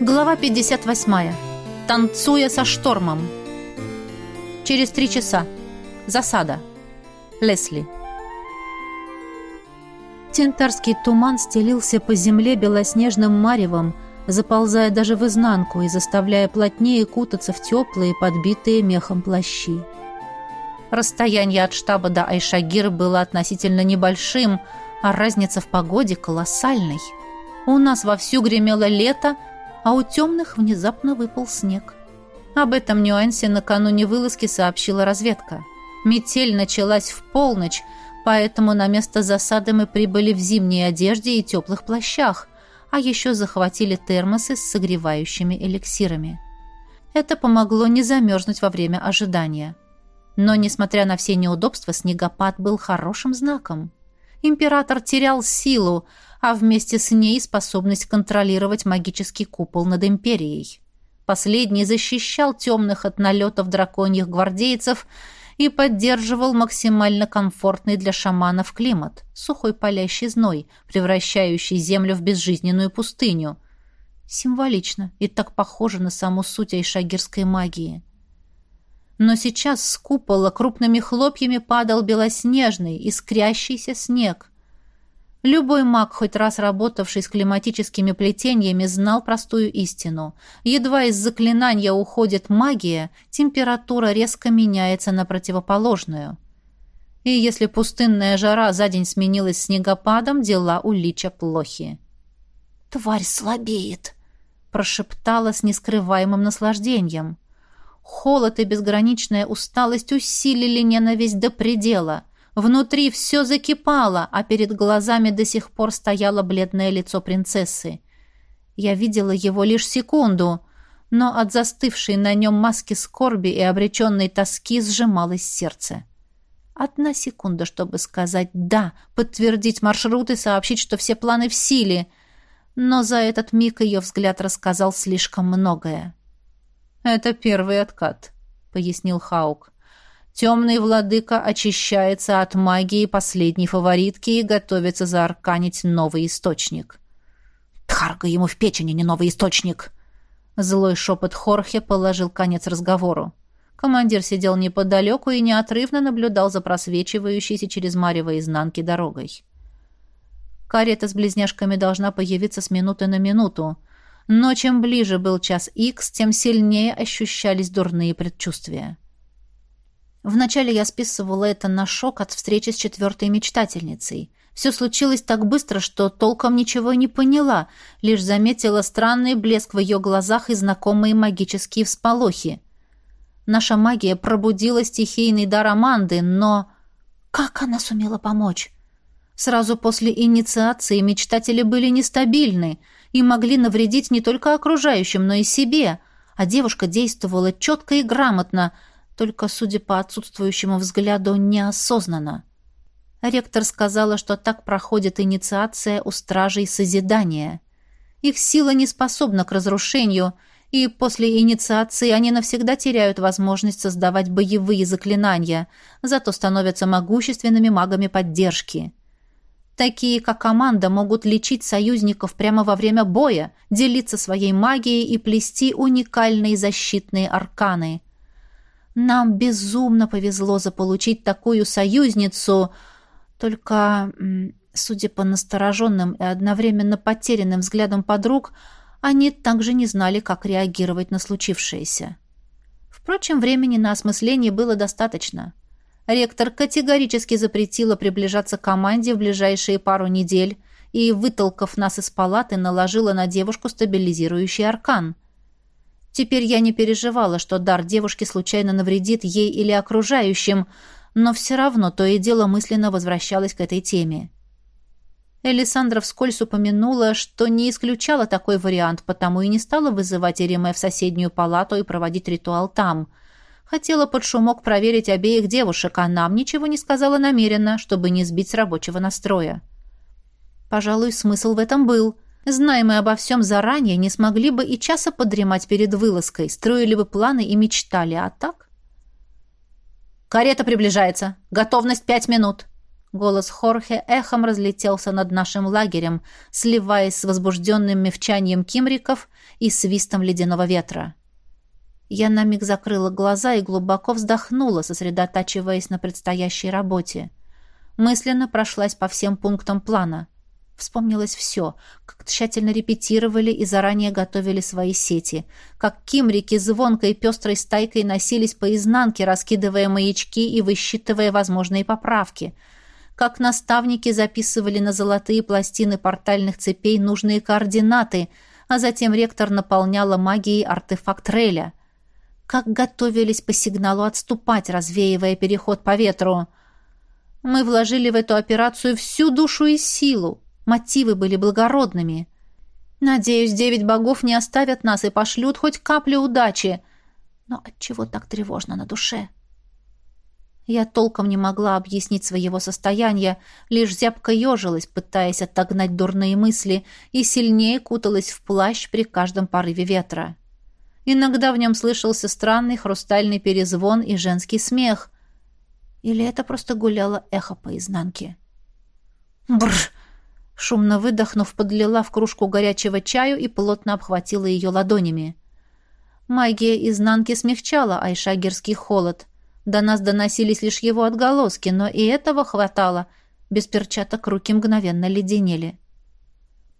Глава 58. Танцуя со штормом. Через три часа. Засада. Лесли. Тентарский туман стелился по земле белоснежным маревом, заползая даже в изнанку и заставляя плотнее кутаться в теплые, подбитые мехом плащи. Расстояние от штаба до Айшагир было относительно небольшим, а разница в погоде колоссальной. У нас вовсю гремело лето — а у темных внезапно выпал снег. Об этом нюансе накануне вылазки сообщила разведка. Метель началась в полночь, поэтому на место засады мы прибыли в зимней одежде и теплых плащах, а еще захватили термосы с согревающими эликсирами. Это помогло не замерзнуть во время ожидания. Но, несмотря на все неудобства, снегопад был хорошим знаком. Император терял силу, а вместе с ней способность контролировать магический купол над империей. Последний защищал темных от налетов драконьих гвардейцев и поддерживал максимально комфортный для шаманов климат, сухой палящий зной, превращающий землю в безжизненную пустыню. Символично и так похоже на саму суть айшагирской магии. Но сейчас с купола крупными хлопьями падал белоснежный, искрящийся снег. Любой маг, хоть раз работавший с климатическими плетениями, знал простую истину. Едва из заклинания уходит магия, температура резко меняется на противоположную. И если пустынная жара за день сменилась снегопадом, дела у Лича плохи. «Тварь слабеет», — прошептала с нескрываемым наслаждением. Холод и безграничная усталость усилили ненависть до предела. Внутри все закипало, а перед глазами до сих пор стояло бледное лицо принцессы. Я видела его лишь секунду, но от застывшей на нем маски скорби и обреченной тоски сжималось сердце. Одна секунда, чтобы сказать «да», подтвердить маршрут и сообщить, что все планы в силе. Но за этот миг ее взгляд рассказал слишком многое. «Это первый откат», — пояснил Хаук. Темный владыка очищается от магии последней фаворитки и готовится заарканить новый источник. «Тхарга ему в печени, не новый источник!» Злой шепот Хорхе положил конец разговору. Командир сидел неподалеку и неотрывно наблюдал за просвечивающейся через марево изнанки дорогой. Карета с близняшками должна появиться с минуты на минуту, но чем ближе был час икс, тем сильнее ощущались дурные предчувствия. Вначале я списывала это на шок от встречи с четвертой мечтательницей. Все случилось так быстро, что толком ничего не поняла, лишь заметила странный блеск в ее глазах и знакомые магические всполохи. Наша магия пробудила стихийный дар Аманды, но... Как она сумела помочь? Сразу после инициации мечтатели были нестабильны и могли навредить не только окружающим, но и себе, а девушка действовала четко и грамотно — только, судя по отсутствующему взгляду, неосознанно. Ректор сказала, что так проходит инициация у стражей созидания. Их сила не способна к разрушению, и после инициации они навсегда теряют возможность создавать боевые заклинания, зато становятся могущественными магами поддержки. Такие, как команда, могут лечить союзников прямо во время боя, делиться своей магией и плести уникальные защитные арканы – нам безумно повезло заполучить такую союзницу, только, судя по настороженным и одновременно потерянным взглядам подруг, они также не знали, как реагировать на случившееся. Впрочем, времени на осмысление было достаточно. Ректор категорически запретила приближаться к команде в ближайшие пару недель и, вытолкав нас из палаты, наложила на девушку стабилизирующий аркан — Теперь я не переживала, что дар девушки случайно навредит ей или окружающим, но все равно то и дело мысленно возвращалась к этой теме. Элисандра вскользь упомянула, что не исключала такой вариант, потому и не стала вызывать Эриме в соседнюю палату и проводить ритуал там. Хотела под шумок проверить обеих девушек, а нам ничего не сказала намеренно, чтобы не сбить с рабочего настроя. Пожалуй, смысл в этом был — Зная мы обо всем заранее, не смогли бы и часа подремать перед вылазкой, строили бы планы и мечтали, а так... «Карета приближается. Готовность пять минут», Голос Хорхе эхом разлетелся над нашим лагерем, сливаясь с возбужденным мевчанием кимриков и свистом ледяного ветра. Я на миг закрыла глаза и глубоко вздохнула, сосредотачиваясь на предстоящей работе. Мысленно прошлась по всем пунктам плана. Вспомнилось все, как тщательно репетировали и заранее готовили свои сети, как кимрики звонкой пестрой стайкой носились по изнанке, раскидывая маячки и высчитывая возможные поправки, как наставники записывали на золотые пластины портальных цепей нужные координаты, а затем ректор наполняла магией артефакт Реля, как готовились по сигналу отступать, развеивая переход по ветру. Мы вложили в эту операцию всю душу и силу, Мотивы были благородными. Надеюсь, девять богов не оставят нас и пошлют хоть каплю удачи. Но отчего так тревожно на душе? Я толком не могла объяснить своего состояния, лишь зябко ежилась, пытаясь отогнать дурные мысли, и сильнее куталась в плащ при каждом порыве ветра. Иногда в нем слышался странный хрустальный перезвон и женский смех. Или это просто гуляло эхо по изнанке? Бррр! Шумно выдохнув, подлила в кружку горячего чаю и плотно обхватила ее ладонями. Магия изнанки смягчала айшагерский холод. До нас доносились лишь его отголоски, но и этого хватало. Без перчаток руки мгновенно леденели.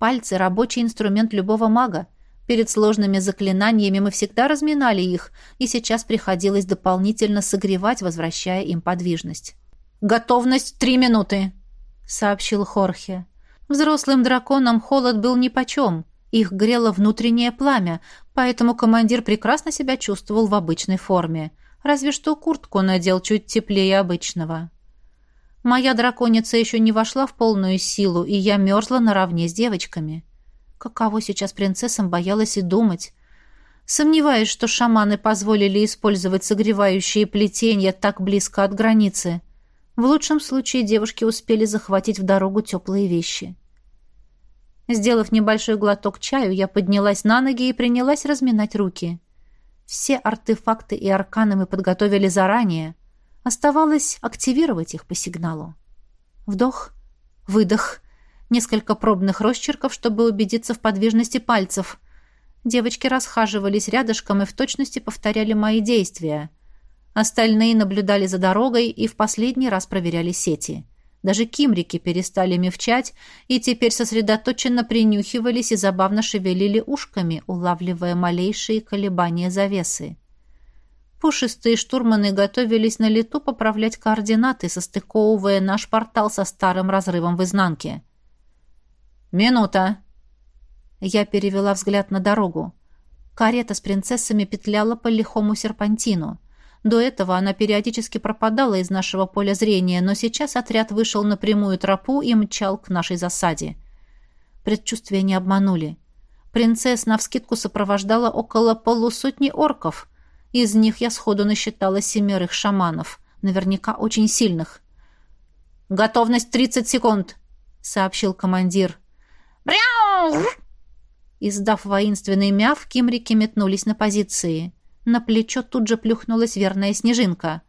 Пальцы — рабочий инструмент любого мага. Перед сложными заклинаниями мы всегда разминали их, и сейчас приходилось дополнительно согревать, возвращая им подвижность. «Готовность три минуты», — сообщил Хорхе. Взрослым драконам холод был нипочем. Их грело внутреннее пламя, поэтому командир прекрасно себя чувствовал в обычной форме. Разве что куртку надел чуть теплее обычного. Моя драконица еще не вошла в полную силу, и я мерзла наравне с девочками. Каково сейчас принцессам боялась и думать. Сомневаюсь, что шаманы позволили использовать согревающие плетения так близко от границы. В лучшем случае девушки успели захватить в дорогу теплые вещи. Сделав небольшой глоток чаю, я поднялась на ноги и принялась разминать руки. Все артефакты и арканы мы подготовили заранее. Оставалось активировать их по сигналу. Вдох, выдох, несколько пробных росчерков, чтобы убедиться в подвижности пальцев. Девочки расхаживались рядышком и в точности повторяли мои действия. Остальные наблюдали за дорогой и в последний раз проверяли сети. Даже кимрики перестали мевчать и теперь сосредоточенно принюхивались и забавно шевелили ушками, улавливая малейшие колебания завесы. Пушистые штурманы готовились на лету поправлять координаты, состыковывая наш портал со старым разрывом в изнанке. «Минута!» Я перевела взгляд на дорогу. Карета с принцессами петляла по лихому серпантину. До этого она периодически пропадала из нашего поля зрения, но сейчас отряд вышел на прямую тропу и мчал к нашей засаде. Предчувствия не обманули. Принцесс навскидку сопровождала около полусотни орков. Из них я сходу насчитала семерых шаманов, наверняка очень сильных. «Готовность тридцать секунд», — сообщил командир. «Бряу!» Издав воинственный мяв, кимрики метнулись на позиции. На плечо тут же плюхнулась верная снежинка.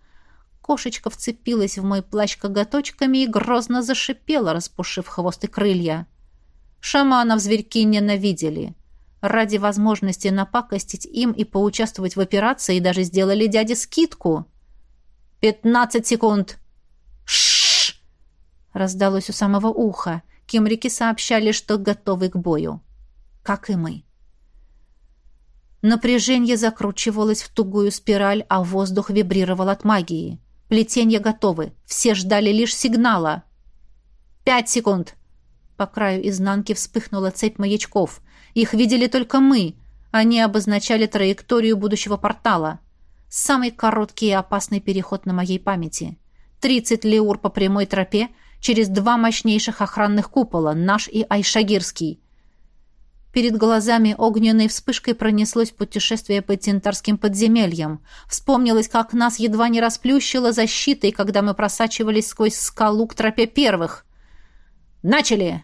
Кошечка вцепилась в мой плащ коготочками и грозно зашипела, распушив хвост и крылья. Шаманов зверьки ненавидели. Ради возможности напакостить им и поучаствовать в операции даже сделали дяде скидку. «Пятнадцать секунд!» «Шшш!» раздалось у самого уха. Кимрики сообщали, что готовы к бою. Как и мы. Напряжение закручивалось в тугую спираль, а воздух вибрировал от магии. Плетенья готовы. Все ждали лишь сигнала. «Пять секунд!» По краю изнанки вспыхнула цепь маячков. Их видели только мы. Они обозначали траекторию будущего портала. Самый короткий и опасный переход на моей памяти. Тридцать леур по прямой тропе через два мощнейших охранных купола, наш и Айшагирский. Перед глазами огненной вспышкой пронеслось путешествие по тентарским подземельям. Вспомнилось, как нас едва не расплющило защитой, когда мы просачивались сквозь скалу к тропе первых. «Начали!»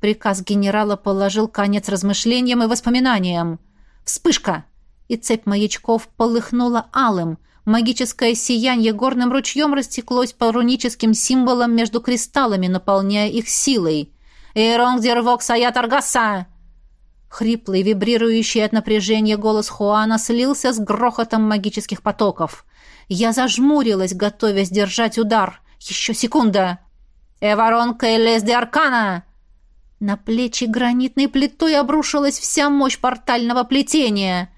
Приказ генерала положил конец размышлениям и воспоминаниям. «Вспышка!» И цепь маячков полыхнула алым. Магическое сияние горным ручьем растеклось по руническим символам между кристаллами, наполняя их силой. «Эйронг дервок саят аргаса!» Хриплый, вибрирующий от напряжения голос Хуана слился с грохотом магических потоков. Я зажмурилась, готовясь держать удар. Еще секунда. «Эварон Кейлес де Аркана!» На плечи гранитной плитой обрушилась вся мощь портального плетения.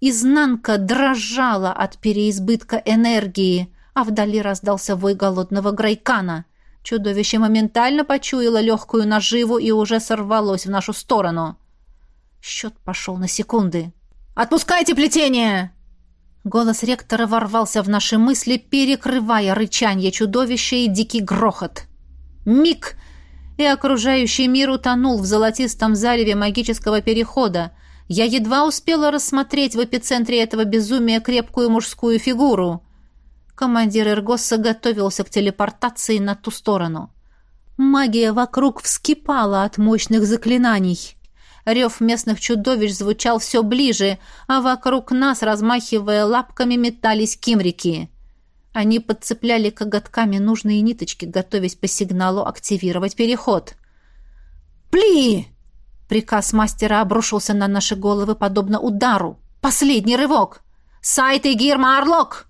Изнанка дрожала от переизбытка энергии, а вдали раздался вой голодного грайкана. Чудовище моментально почуяло легкую наживу и уже сорвалось в нашу сторону. Счет пошел на секунды. «Отпускайте плетение!» Голос ректора ворвался в наши мысли, перекрывая рычание чудовища и дикий грохот. Миг! И окружающий мир утонул в золотистом зареве магического перехода. Я едва успела рассмотреть в эпицентре этого безумия крепкую мужскую фигуру. Командир Эргосса готовился к телепортации на ту сторону. Магия вокруг вскипала от мощных заклинаний. Рев местных чудовищ звучал все ближе, а вокруг нас, размахивая лапками, метались кимрики. Они подцепляли коготками нужные ниточки, готовясь по сигналу активировать переход. «Пли!» Приказ мастера обрушился на наши головы, подобно удару. «Последний рывок!» «Сайт и Гирма Орлок!»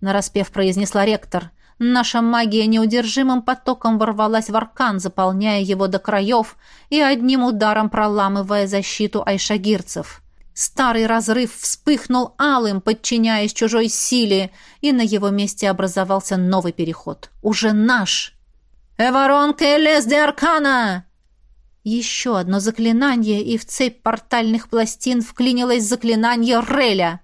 Нараспев произнесла ректор. Наша магия неудержимым потоком ворвалась в аркан, заполняя его до краев и одним ударом проламывая защиту айшагирцев. Старый разрыв вспыхнул алым, подчиняясь чужой силе, и на его месте образовался новый переход. Уже наш. «Эворон Келес де Аркана!» Еще одно заклинание, и в цепь портальных пластин вклинилось заклинание Реля.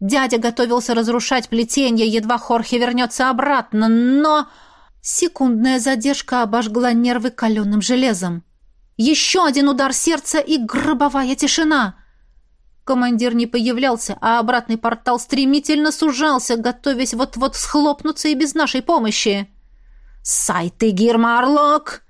Дядя готовился разрушать плетение, едва Хорхе вернется обратно, но... Секундная задержка обожгла нервы каленым железом. Еще один удар сердца и гробовая тишина — Командир не появлялся, а обратный портал стремительно сужался, готовясь вот-вот схлопнуться и без нашей помощи. «Сайты Гирмарлок!»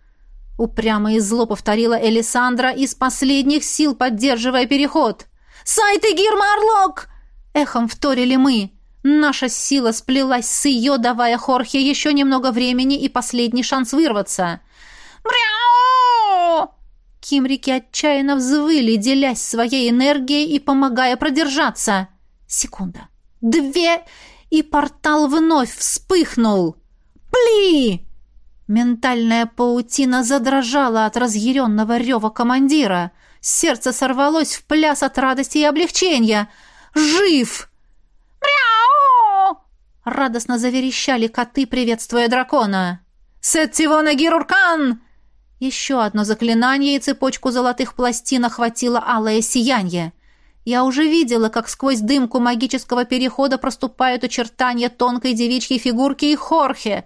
Упрямо и зло повторила Элисандра из последних сил, поддерживая переход. «Сайты Гирмарлок!» Эхом вторили мы. Наша сила сплелась с ее, давая Хорхе еще немного времени и последний шанс вырваться. «Мряу!» Кимрики отчаянно взвыли, делясь своей энергией и помогая продержаться. Секунда. Две, и портал вновь вспыхнул. «Пли!» Ментальная паутина задрожала от разъяренного рева командира. Сердце сорвалось в пляс от радости и облегчения. «Жив!» «Мяу!» Радостно заверещали коты, приветствуя дракона. «Сеттивона Гируркан!» Еще одно заклинание, и цепочку золотых пластин охватило алое сияние. Я уже видела, как сквозь дымку магического перехода проступают очертания тонкой девичьей фигурки и Хорхе.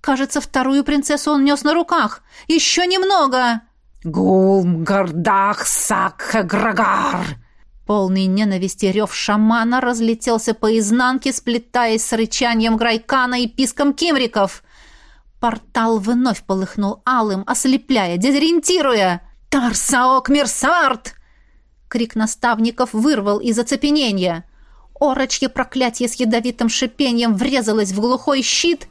Кажется, вторую принцессу он нес на руках. Еще немного! «Гулм гордах сакхаграгар!» Полный ненависти рев шамана разлетелся по изнанке, сплетаясь с рычанием Грайкана и писком кимриков. Портал вновь полыхнул алым, ослепляя, дезориентируя. «Тарсаок Мирсарт!» Крик наставников вырвал из оцепенения. Орочье проклятие с ядовитым шипением врезалось в глухой щит,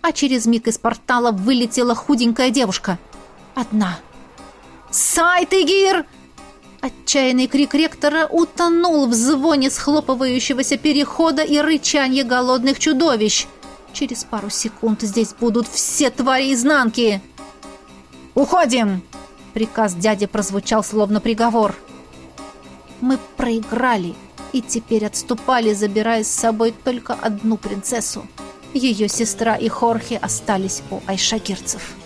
а через миг из портала вылетела худенькая девушка. Одна. «Сайтыгир!» Отчаянный крик ректора утонул в звоне схлопывающегося перехода и рычанье голодных чудовищ. Через пару секунд здесь будут все твари изнанки. «Уходим!» Приказ дяди прозвучал словно приговор. Мы проиграли и теперь отступали, забирая с собой только одну принцессу. Ее сестра и Хорхе остались у айшагирцев.